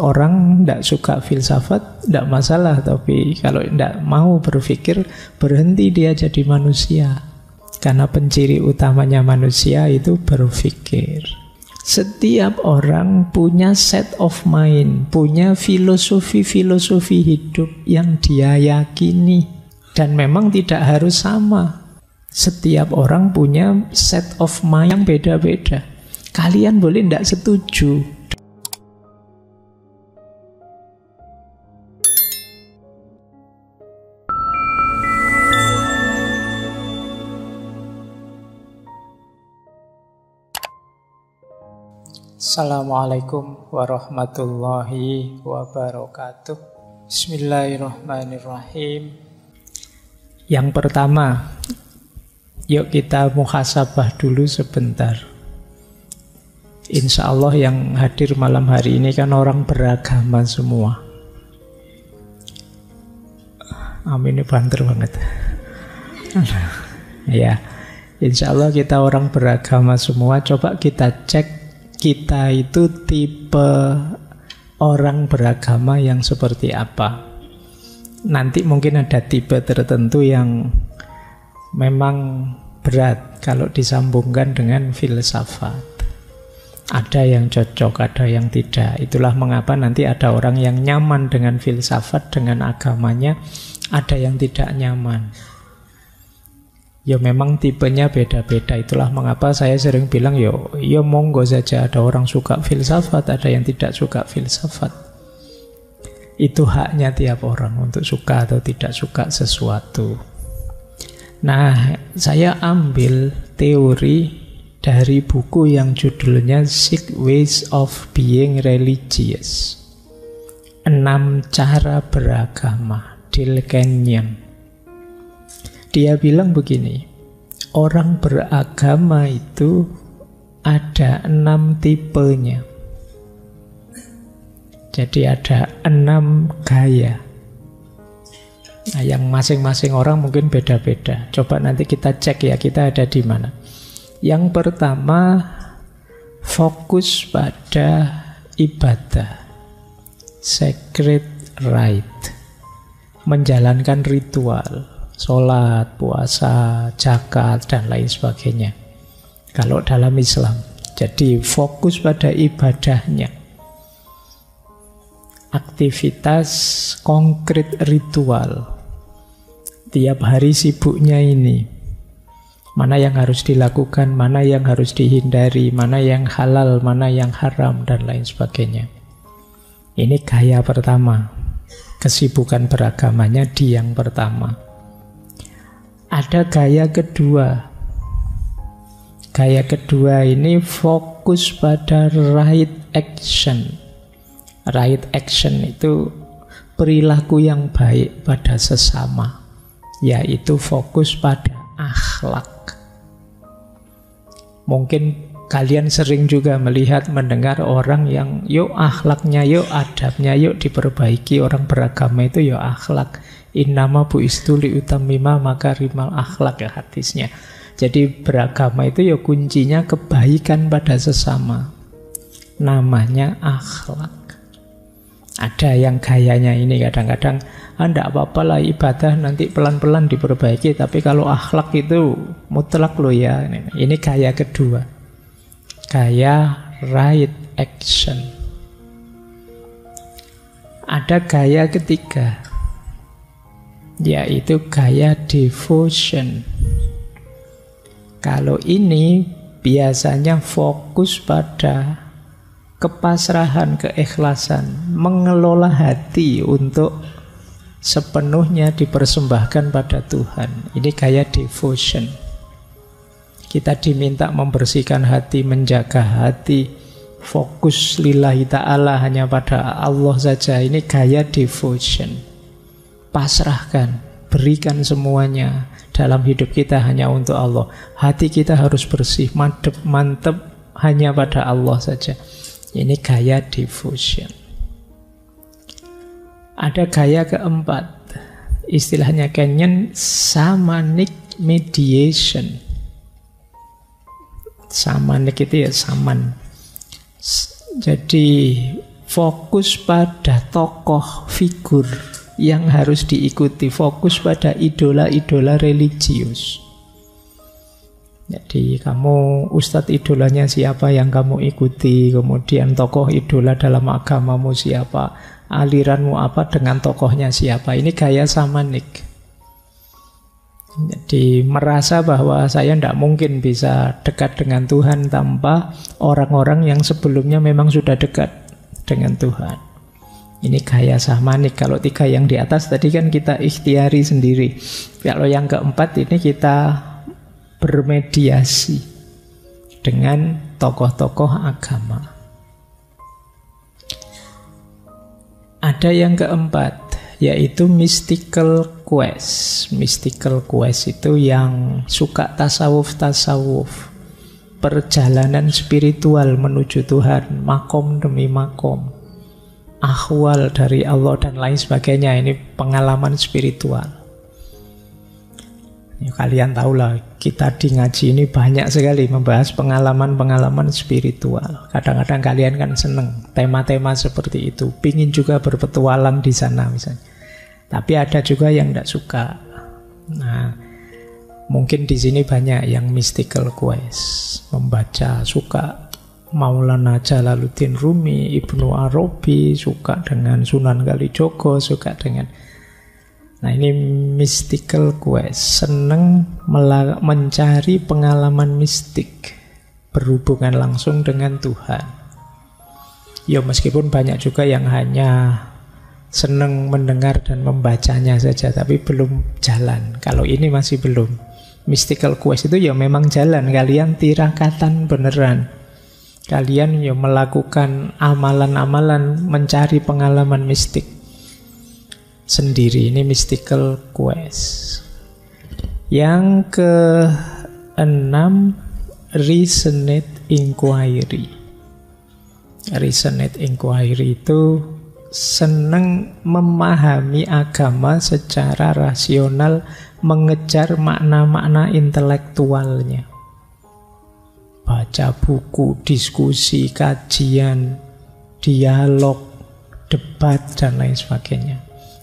Orang tidak suka filsafat, tidak masalah. Tapi kalau tidak mau berpikir, berhenti dia jadi manusia. Karena penciri utamanya manusia itu berpikir. Setiap orang punya set of mind, punya filosofi-filosofi hidup yang dia yakini. Dan memang tidak harus sama. Setiap orang punya set of mind yang beda-beda. Kalian boleh tidak setuju Assalamualaikum warahmatullahi wabarakatuh. Bismillahirrahmanirrahim. Yang pertama Yuk kita muhasabah dulu sebentar. Insya Allah yang hadir malam hari ini kan orang beragama semua. Amin ini banter banget. Ya Insya Allah kita orang beragama semua. Coba kita cek kita itu tipe orang beragama yang seperti apa. Nanti mungkin ada tipe tertentu yang memang berat kalau disambungkan dengan filsafat. Ada yang cocok, ada yang tidak. Itulah mengapa nanti ada orang yang nyaman dengan filsafat, dengan agamanya, ada yang tidak nyaman. Ya memang tipenya beda-beda. Itulah mengapa saya sering bilang yo, ya monggo saja ada orang suka filsafat, ada yang tidak suka filsafat. Itu haknya tiap orang untuk suka atau tidak suka sesuatu. Nah, saya ambil teori dari buku yang judulnya Six Ways of Being Religious. Enam cara beragama, Dil Kenyon. Dia bilang begini, orang beragama itu ada enam tipenya. Jadi ada enam gaya. Nah, yang masing-masing orang mungkin beda-beda. Coba nanti kita cek ya, kita ada di mana. Yang pertama, fokus pada ibadah. Sacred rite. Menjalankan ritual sholat, puasa, zakat, dan lain sebagainya. Kalau dalam Islam, jadi fokus pada ibadahnya. Aktivitas konkret ritual. Tiap hari sibuknya ini. Mana yang harus dilakukan, mana yang harus dihindari, mana yang halal, mana yang haram, dan lain sebagainya. Ini gaya pertama. Kesibukan beragamanya di yang pertama. Ada gaya kedua. Gaya kedua ini fokus pada right action. Right action itu perilaku yang baik pada sesama, yaitu fokus pada akhlak. Mungkin kalian sering juga melihat mendengar orang yang yuk akhlaknya, yuk adabnya, yuk diperbaiki orang beragama itu yuk akhlak. Innama bu istuli utamima maka rimal akhlak ya hadisnya. Jadi beragama itu ya kuncinya kebaikan pada sesama. Namanya akhlak. Ada yang gayanya ini kadang-kadang Anda ah, apa-apa lah ibadah nanti pelan-pelan diperbaiki Tapi kalau akhlak itu mutlak loh ya Ini gaya kedua Gaya right action Ada gaya ketiga yaitu gaya devotion. Kalau ini biasanya fokus pada kepasrahan, keikhlasan, mengelola hati untuk sepenuhnya dipersembahkan pada Tuhan. Ini gaya devotion. Kita diminta membersihkan hati, menjaga hati, fokus lillahi ta'ala hanya pada Allah saja. Ini gaya devotion pasrahkan, berikan semuanya dalam hidup kita hanya untuk Allah. Hati kita harus bersih, mantep, mantep hanya pada Allah saja. Ini gaya devotion. Ada gaya keempat, istilahnya Kenyan samanic mediation. Samanik itu ya saman. Jadi fokus pada tokoh figur yang harus diikuti, fokus pada idola-idola religius. Jadi kamu ustadz idolanya siapa yang kamu ikuti, kemudian tokoh idola dalam agamamu siapa, aliranmu apa dengan tokohnya siapa. Ini gaya samanik. Jadi merasa bahwa saya tidak mungkin bisa dekat dengan Tuhan tanpa orang-orang yang sebelumnya memang sudah dekat dengan Tuhan. Ini gaya samanik. Kalau tiga yang di atas tadi kan kita ikhtiari sendiri. Kalau yang keempat ini kita bermediasi dengan tokoh-tokoh agama. Ada yang keempat, yaitu mystical quest. Mystical quest itu yang suka tasawuf-tasawuf. Perjalanan spiritual menuju Tuhan, makom demi makom. Ahwal dari Allah dan lain sebagainya. Ini pengalaman spiritual. Ya, kalian tahulah kita di ngaji ini banyak sekali membahas pengalaman-pengalaman spiritual. Kadang-kadang kalian kan seneng tema-tema seperti itu, pingin juga berpetualang di sana misalnya. Tapi ada juga yang tidak suka. Nah, mungkin di sini banyak yang mystical quest, membaca suka Maulana Jalaluddin Rumi, Ibnu Arabi, suka dengan Sunan Kalijogo, suka dengan Nah ini mystical quest, seneng mencari pengalaman mistik berhubungan langsung dengan Tuhan. Ya meskipun banyak juga yang hanya seneng mendengar dan membacanya saja, tapi belum jalan. Kalau ini masih belum. Mystical quest itu ya memang jalan, kalian tirakatan beneran. Kalian ya melakukan amalan-amalan mencari pengalaman mistik sendiri. Ini mystical quest. Yang ke enam resonate inquiry. Resonate inquiry itu senang memahami agama secara rasional, mengejar makna-makna intelektualnya. Baca buku, diskusi, kajian, dialog, debat, dan lain sebagainya.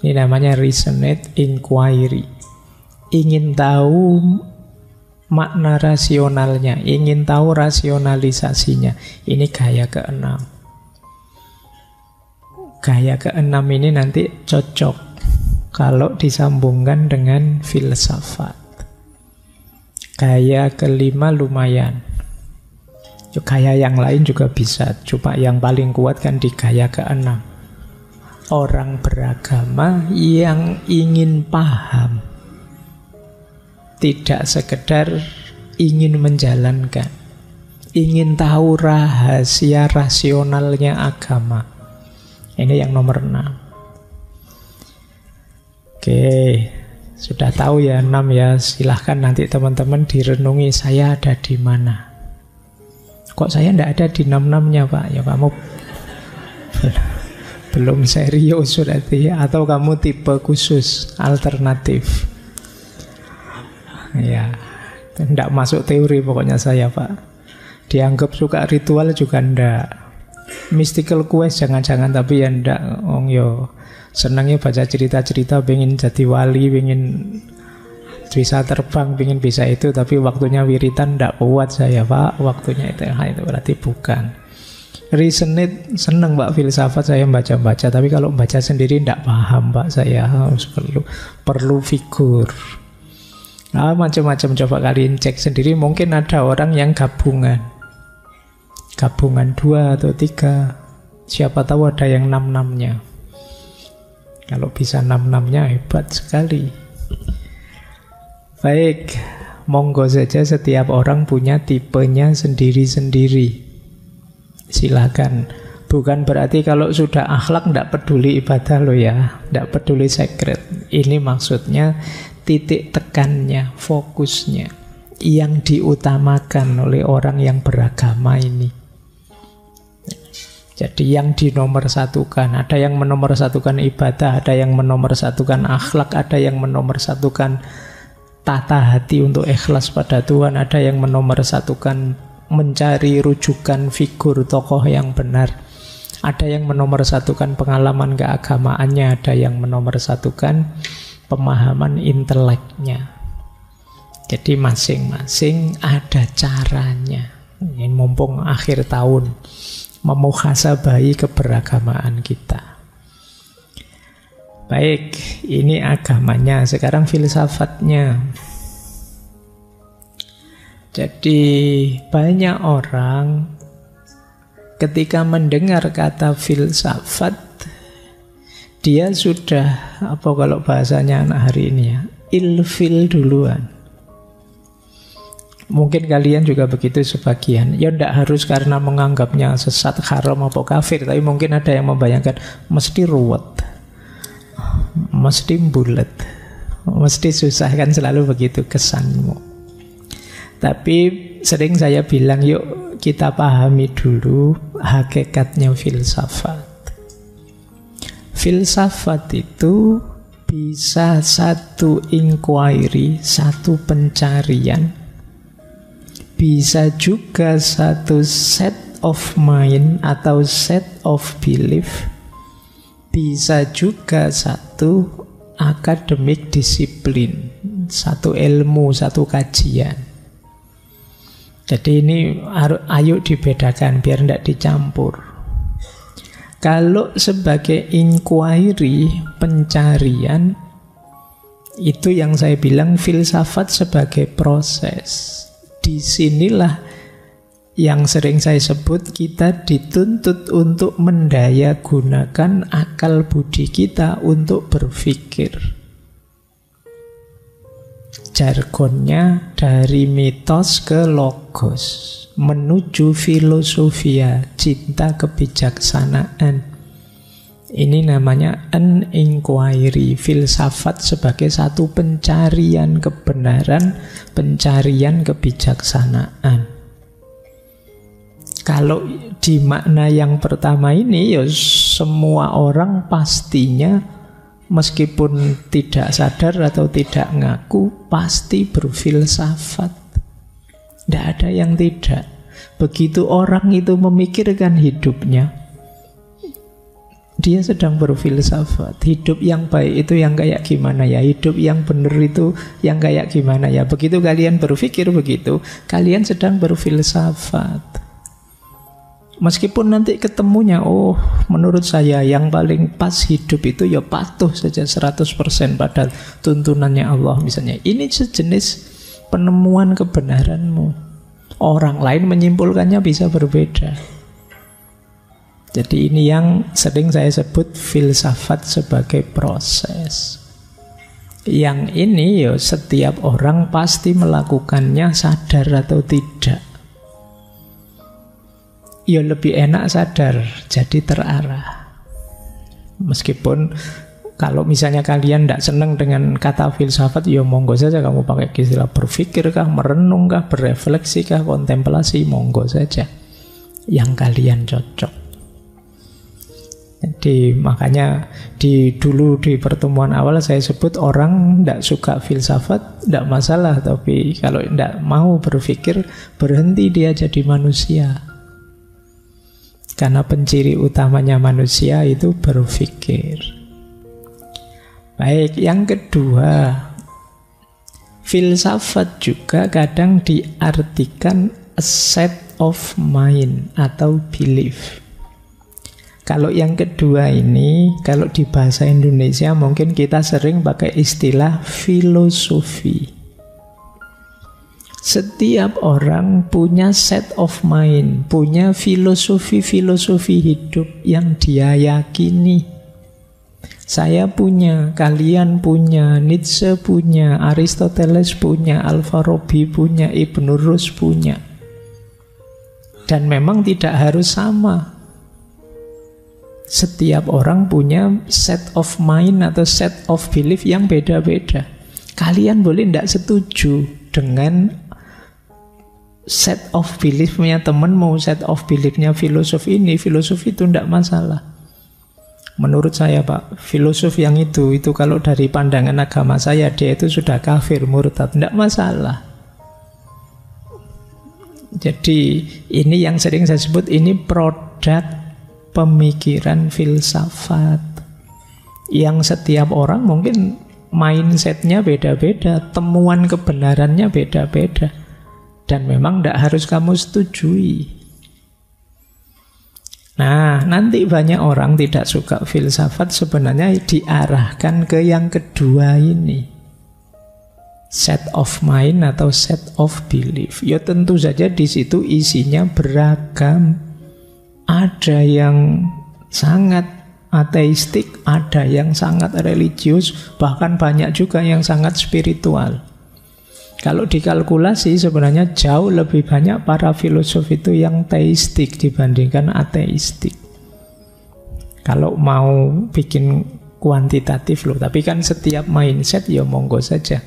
Ini namanya resonate inquiry. Ingin tahu makna rasionalnya, ingin tahu rasionalisasinya. Ini gaya keenam. Gaya keenam ini nanti cocok kalau disambungkan dengan filsafat. Gaya kelima lumayan. Gaya yang lain juga bisa. Coba yang paling kuat kan di gaya keenam orang beragama yang ingin paham, tidak sekedar ingin menjalankan, ingin tahu rahasia rasionalnya agama. Ini yang nomor enam. Oke, sudah tahu ya enam ya. Silahkan nanti teman-teman direnungi saya ada di mana. Kok saya tidak ada di enam-enamnya Pak? Ya kamu belum serius berarti. Atau kamu tipe khusus alternatif? Ya tidak masuk teori pokoknya saya pak. Dianggap suka ritual juga ndak. Mystical quest jangan-jangan tapi ya ndak. Oh yo senangnya baca cerita-cerita pengen jadi wali pengen bisa terbang pengen bisa itu tapi waktunya wiritan ndak kuat saya pak waktunya itu itu berarti bukan Resonate seneng Mbak filsafat saya baca-baca tapi kalau baca sendiri tidak paham Mbak saya harus perlu perlu figur. Nah, macam-macam coba kalian cek sendiri mungkin ada orang yang gabungan. Gabungan dua atau tiga. Siapa tahu ada yang enam-enamnya. Kalau bisa enam-enamnya hebat sekali. Baik, monggo saja setiap orang punya tipenya sendiri-sendiri. Silakan. Bukan berarti kalau sudah akhlak tidak peduli ibadah lo ya, tidak peduli sekret. Ini maksudnya titik tekannya, fokusnya yang diutamakan oleh orang yang beragama ini. Jadi yang satukan, ada yang satukan ibadah, ada yang satukan akhlak, ada yang satukan tata hati untuk ikhlas pada Tuhan, ada yang satukan mencari rujukan figur tokoh yang benar. Ada yang menomorsatukan pengalaman keagamaannya, ada yang menomorsatukan pemahaman inteleknya. Jadi masing-masing ada caranya. Ini mumpung akhir tahun memuhasabai keberagamaan kita. Baik, ini agamanya. Sekarang filsafatnya. Jadi banyak orang ketika mendengar kata filsafat dia sudah apa kalau bahasanya anak hari ini ya ilfil duluan mungkin kalian juga begitu sebagian ya tidak harus karena menganggapnya sesat haram atau kafir tapi mungkin ada yang membayangkan mesti ruwet mesti bulat mesti susah kan selalu begitu kesanmu. Tapi sering saya bilang yuk kita pahami dulu hakikatnya filsafat. Filsafat itu bisa satu inquiry, satu pencarian, bisa juga satu set of mind atau set of belief, bisa juga satu akademik disiplin, satu ilmu, satu kajian. Jadi ini ayo dibedakan biar tidak dicampur. Kalau sebagai inquiry, pencarian, itu yang saya bilang filsafat sebagai proses. Di sinilah yang sering saya sebut kita dituntut untuk mendaya gunakan akal budi kita untuk berpikir. Jargonnya dari mitos ke logos menuju filosofia cinta kebijaksanaan. Ini namanya an inquiry filsafat sebagai satu pencarian kebenaran pencarian kebijaksanaan kalau di makna yang pertama ini ya semua orang pastinya meskipun tidak sadar atau tidak ngaku, pasti berfilsafat. Tidak ada yang tidak. Begitu orang itu memikirkan hidupnya, dia sedang berfilsafat. Hidup yang baik itu yang kayak gimana ya? Hidup yang benar itu yang kayak gimana ya? Begitu kalian berpikir begitu, kalian sedang berfilsafat. Meskipun nanti ketemunya, oh menurut saya yang paling pas hidup itu ya patuh saja 100% pada tuntunannya Allah misalnya. Ini sejenis penemuan kebenaranmu. Orang lain menyimpulkannya bisa berbeda. Jadi ini yang sering saya sebut filsafat sebagai proses. Yang ini ya setiap orang pasti melakukannya sadar atau tidak ya lebih enak sadar, jadi terarah. Meskipun kalau misalnya kalian tidak senang dengan kata filsafat, ya monggo saja kamu pakai istilah berpikir kah, merenung kah, kontemplasi, monggo saja. Yang kalian cocok. Jadi makanya di dulu di pertemuan awal saya sebut orang tidak suka filsafat tidak masalah tapi kalau tidak mau berpikir berhenti dia jadi manusia karena penciri utamanya manusia itu berpikir. Baik, yang kedua, filsafat juga kadang diartikan a set of mind atau belief. Kalau yang kedua ini, kalau di bahasa Indonesia mungkin kita sering pakai istilah filosofi. Setiap orang punya set of mind, punya filosofi-filosofi hidup yang dia yakini. Saya punya, kalian punya, Nietzsche punya, Aristoteles punya, Alfarabi punya, Ibn Rus punya. Dan memang tidak harus sama. Setiap orang punya set of mind atau set of belief yang beda-beda. Kalian boleh tidak setuju dengan set of beliefnya teman mau set of beliefnya filosof ini filosof itu tidak masalah menurut saya pak filosof yang itu itu kalau dari pandangan agama saya dia itu sudah kafir murtad tidak masalah jadi ini yang sering saya sebut ini produk pemikiran filsafat. Yang setiap orang mungkin mindsetnya beda-beda, temuan kebenarannya beda-beda. Dan memang tidak harus kamu setujui. Nah, nanti banyak orang tidak suka filsafat sebenarnya diarahkan ke yang kedua ini. Set of mind atau set of belief. Ya tentu saja di situ isinya beragam. Ada yang sangat ateistik, ada yang sangat religius, bahkan banyak juga yang sangat spiritual. Kalau dikalkulasi sebenarnya jauh lebih banyak para filosof itu yang teistik dibandingkan ateistik. Kalau mau bikin kuantitatif loh, tapi kan setiap mindset ya monggo saja.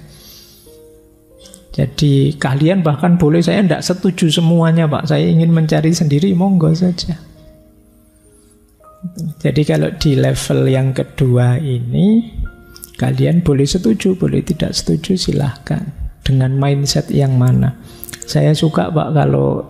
Jadi kalian bahkan boleh saya tidak setuju semuanya Pak, saya ingin mencari sendiri monggo saja. Jadi kalau di level yang kedua ini kalian boleh setuju, boleh tidak setuju silahkan dengan mindset yang mana. Saya suka Pak kalau